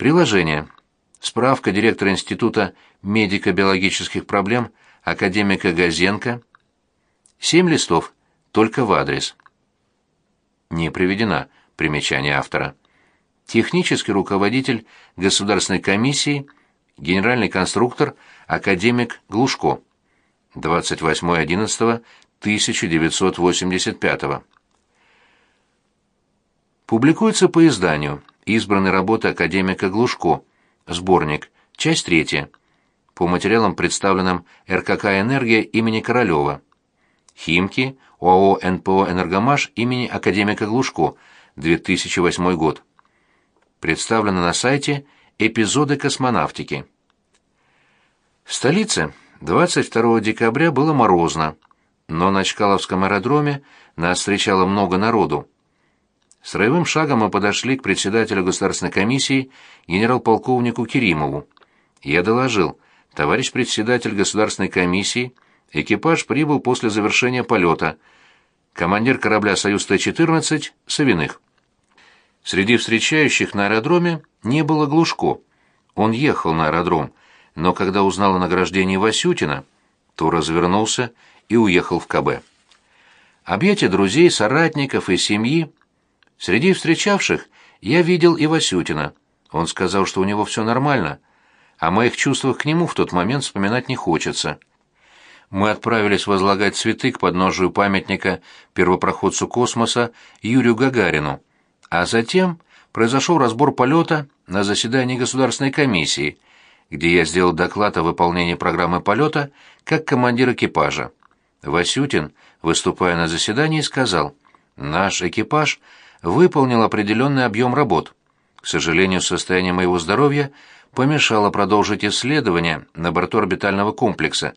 Приложение. Справка директора Института медико-биологических проблем академика Газенко. Семь листов, только в адрес. Не приведена примечание автора. Технический руководитель Государственной комиссии, генеральный конструктор, академик Глушко. 28.11.1985. Публикуется по изданию избранной работы академика Глушко, сборник, часть третья, по материалам, представленным РКК «Энергия» имени Королева. Химки, ОАО НПО «Энергомаш» имени академика Глушко, 2008 год. Представлено на сайте «Эпизоды космонавтики». В столице 22 декабря было морозно, но на Чкаловском аэродроме нас встречало много народу. Строевым шагом мы подошли к председателю государственной комиссии генерал-полковнику Керимову. Я доложил, товарищ председатель государственной комиссии, экипаж прибыл после завершения полета. Командир корабля «Союз Т-14» Савиных. Среди встречающих на аэродроме не было Глушко. Он ехал на аэродром, но когда узнал о награждении Васютина, то развернулся и уехал в КБ. Объятия друзей, соратников и семьи. Среди встречавших я видел и Васютина. Он сказал, что у него все нормально. О моих чувствах к нему в тот момент вспоминать не хочется. Мы отправились возлагать цветы к подножию памятника первопроходцу космоса Юрию Гагарину, а затем произошел разбор полета на заседании Государственной комиссии – где я сделал доклад о выполнении программы полета как командир экипажа. Васютин, выступая на заседании, сказал, «Наш экипаж выполнил определенный объем работ. К сожалению, состояние моего здоровья помешало продолжить исследования на борту орбитального комплекса.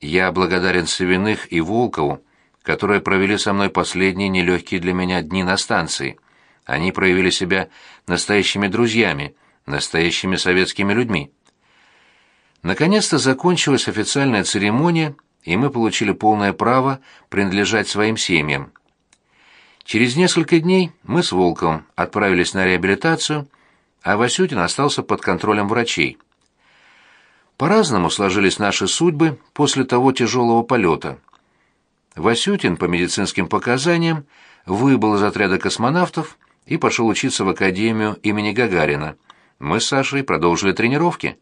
Я благодарен Савиных и Волкову, которые провели со мной последние нелегкие для меня дни на станции. Они проявили себя настоящими друзьями, настоящими советскими людьми. Наконец-то закончилась официальная церемония, и мы получили полное право принадлежать своим семьям. Через несколько дней мы с Волковым отправились на реабилитацию, а Васютин остался под контролем врачей. По-разному сложились наши судьбы после того тяжелого полета. Васютин, по медицинским показаниям, выбыл из отряда космонавтов и пошел учиться в академию имени Гагарина. Мы с Сашей продолжили тренировки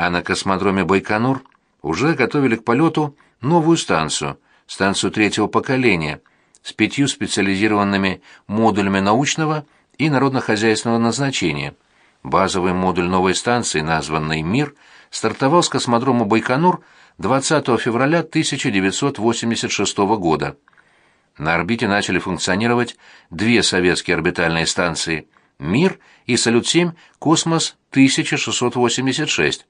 а на космодроме Байконур уже готовили к полету новую станцию, станцию третьего поколения, с пятью специализированными модулями научного и народно-хозяйственного назначения. Базовый модуль новой станции, названный «Мир», стартовал с космодрома Байконур 20 февраля 1986 года. На орбите начали функционировать две советские орбитальные станции «Мир» и «Салют-7» «Космос-1686».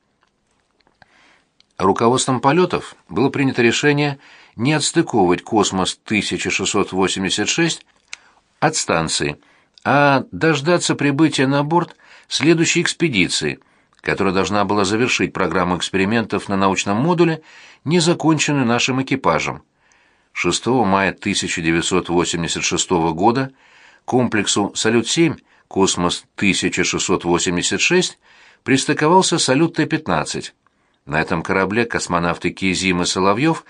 Руководством полетов было принято решение не отстыковывать «Космос-1686» от станции, а дождаться прибытия на борт следующей экспедиции, которая должна была завершить программу экспериментов на научном модуле, не законченную нашим экипажем. 6 мая 1986 года комплексу «Салют-7» «Космос-1686» пристыковался «Салют Т-15». На этом корабле космонавты Кизим и Соловьев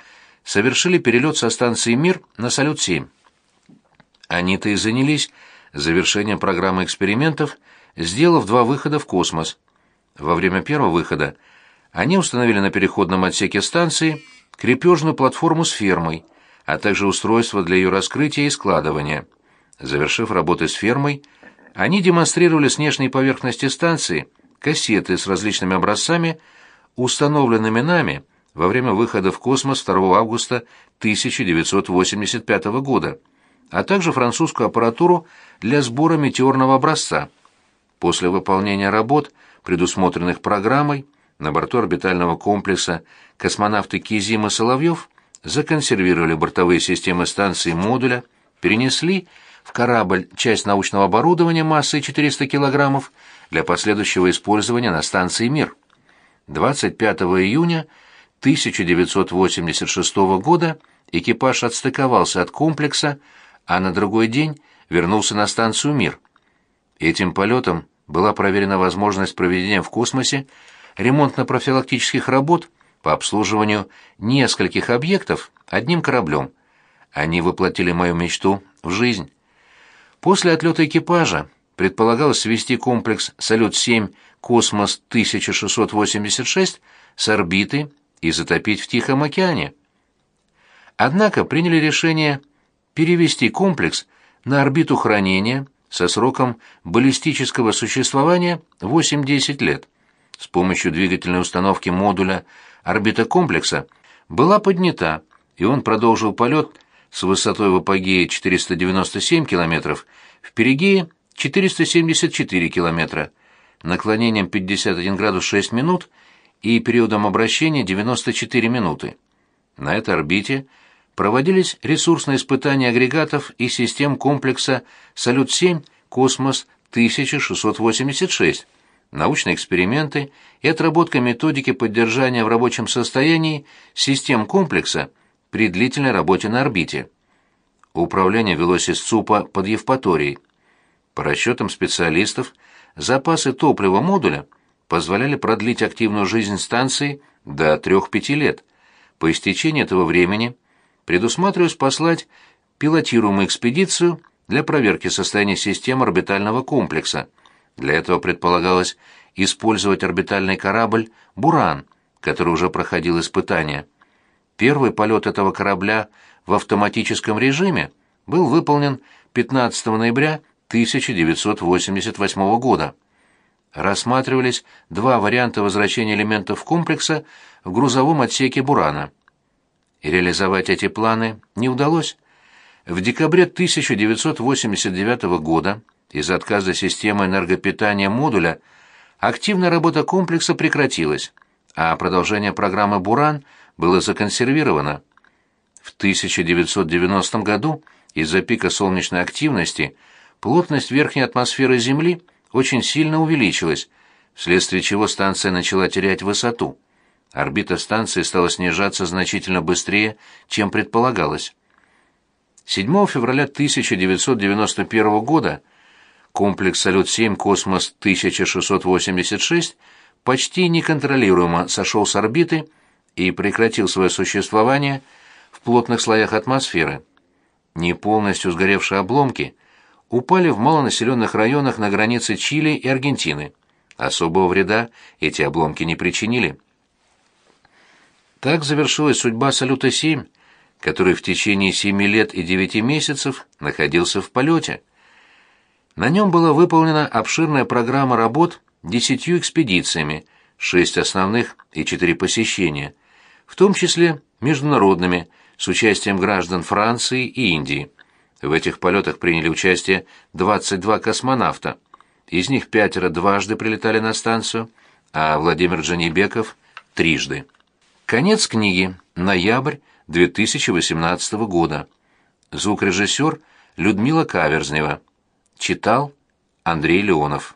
совершили перелет со станции «Мир» на «Салют-7». Они-то и занялись завершением программы экспериментов, сделав два выхода в космос. Во время первого выхода они установили на переходном отсеке станции крепежную платформу с фермой, а также устройство для ее раскрытия и складывания. Завершив работы с фермой, они демонстрировали с внешней поверхности станции кассеты с различными образцами установленными нами во время выхода в космос 2 августа 1985 года, а также французскую аппаратуру для сбора метеорного образца. После выполнения работ, предусмотренных программой, на борту орбитального комплекса космонавты Кизим и Соловьев законсервировали бортовые системы станции модуля, перенесли в корабль часть научного оборудования массой 400 килограммов для последующего использования на станции «Мир». 25 июня 1986 года экипаж отстыковался от комплекса, а на другой день вернулся на станцию «Мир». Этим полетом была проверена возможность проведения в космосе ремонтно-профилактических работ по обслуживанию нескольких объектов одним кораблем. Они воплотили мою мечту в жизнь. После отлета экипажа предполагалось свести комплекс «Салют-7» «Космос-1686» с орбиты и затопить в Тихом океане. Однако приняли решение перевести комплекс на орбиту хранения со сроком баллистического существования 8-10 лет. С помощью двигательной установки модуля орбита комплекса была поднята, и он продолжил полет с высотой в апогее 497 км, в перигее 474 км, наклонением 51 градус 6 минут и периодом обращения 94 минуты. На этой орбите проводились ресурсные испытания агрегатов и систем комплекса «Салют-7» «Космос-1686», научные эксперименты и отработка методики поддержания в рабочем состоянии систем комплекса при длительной работе на орбите. Управление велось из ЦУПа под Евпаторией. По расчетам специалистов, запасы топлива модуля позволяли продлить активную жизнь станции до 3-5 лет. По истечении этого времени предусматривалось послать пилотируемую экспедицию для проверки состояния систем орбитального комплекса. Для этого предполагалось использовать орбитальный корабль «Буран», который уже проходил испытания. Первый полет этого корабля в автоматическом режиме был выполнен 15 ноября 1988 года. Рассматривались два варианта возвращения элементов комплекса в грузовом отсеке «Бурана». И реализовать эти планы не удалось. В декабре 1989 года из-за отказа системы энергопитания модуля активная работа комплекса прекратилась, а продолжение программы «Буран» – было законсервировано. В 1990 году из-за пика солнечной активности плотность верхней атмосферы Земли очень сильно увеличилась, вследствие чего станция начала терять высоту. Орбита станции стала снижаться значительно быстрее, чем предполагалось. 7 февраля 1991 года комплекс «Салют-7» «Космос-1686» почти неконтролируемо сошел с орбиты и прекратил свое существование в плотных слоях атмосферы. Не полностью сгоревшие обломки упали в малонаселенных районах на границе Чили и Аргентины. Особого вреда эти обломки не причинили. Так завершилась судьба «Салюта-7», который в течение семи лет и девяти месяцев находился в полете. На нем была выполнена обширная программа работ десятью экспедициями, шесть основных и четыре посещения, в том числе международными, с участием граждан Франции и Индии. В этих полетах приняли участие 22 космонавта. Из них пятеро дважды прилетали на станцию, а Владимир Джанибеков – трижды. Конец книги. Ноябрь 2018 года. Звукорежиссер Людмила Каверзнева. Читал Андрей Леонов.